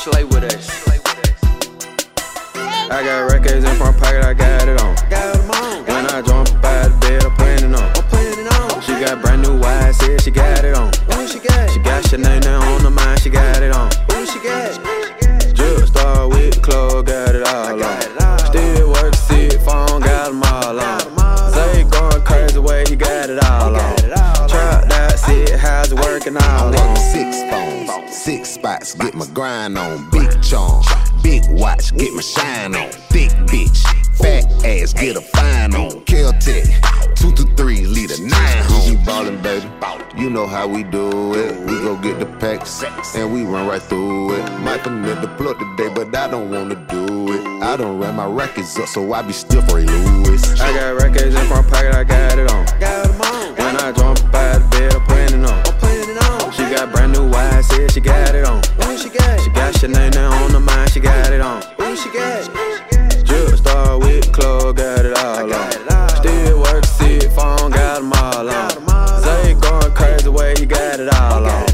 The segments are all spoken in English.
slay with us. I got records in front pocket, I got it on. When I jump out of bed, I'm planning on. She got brand new wires, said she got it on. Working all I'm on? working six phones, six spots, get my grind on. Big charm, big watch, get my shine on. Thick bitch, fat ass, get a fine on. Kel-Tec, two to three, lead a nine home. We ballin', baby. You know how we do it. We go get the packs and we run right through it. Might commit the plug today, but I don't wanna do it. I don't run my records up, so I be still Ray Lewis. I got records in my pocket, I got it on. Chanel on the mind, she got it on. Ooh, she got it. Drip star with club, got it all on. Still work, sit phone, got them all on. Zay going crazy, way he got it all on.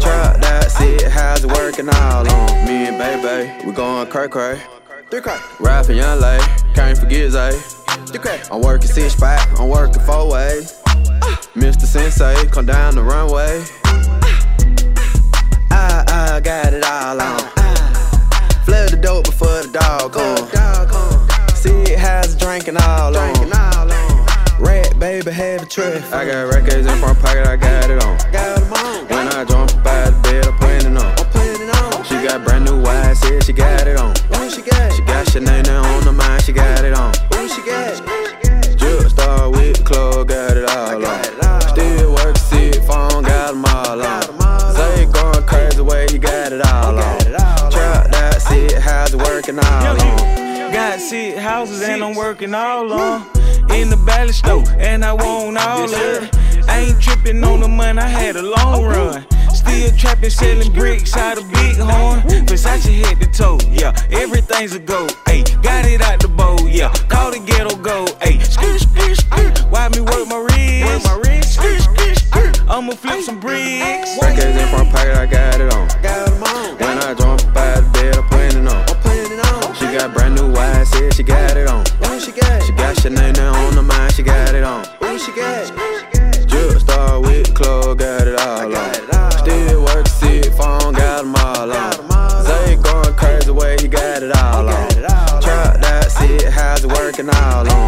Trap that shit, how's it working all on? Me and baby, we going cray cray. Rapping young lady, can't forget Zay. I'm working six spot, I'm working four way. Mr. Sensei, come down the runway. Ah, ah, ah. I, I got it all on. Drinking all on. Red baby, heavy trip. I got records in front pocket, I got it on. When I jump out the bed, I'm it on. She got brand new eyes, said she got it on. She got Chanel on the mind, she got it on. Drip star with the club, got it all on. Still work, sit phone, got them all on. Zay going crazy, way he got it all on. Trap that shit, how's it working all on? Got six houses and I'm working all on. In the ballast stove, and I want all of it. I ain't tripping on the money, I had a long run. Still trapping, selling bricks out of big horn. Versace head to toe, yeah. Everything's a go, ayy. Got it out the bowl, yeah. Call the ghetto go, ayy. Skirt, skirt, skirt. Why me work my wrist? Work my wrist. Skirt, skirt, skirt. I'ma flip some bricks. Records in front pocket, I got way, you got it all on. Truck that, see it, how's it working all on.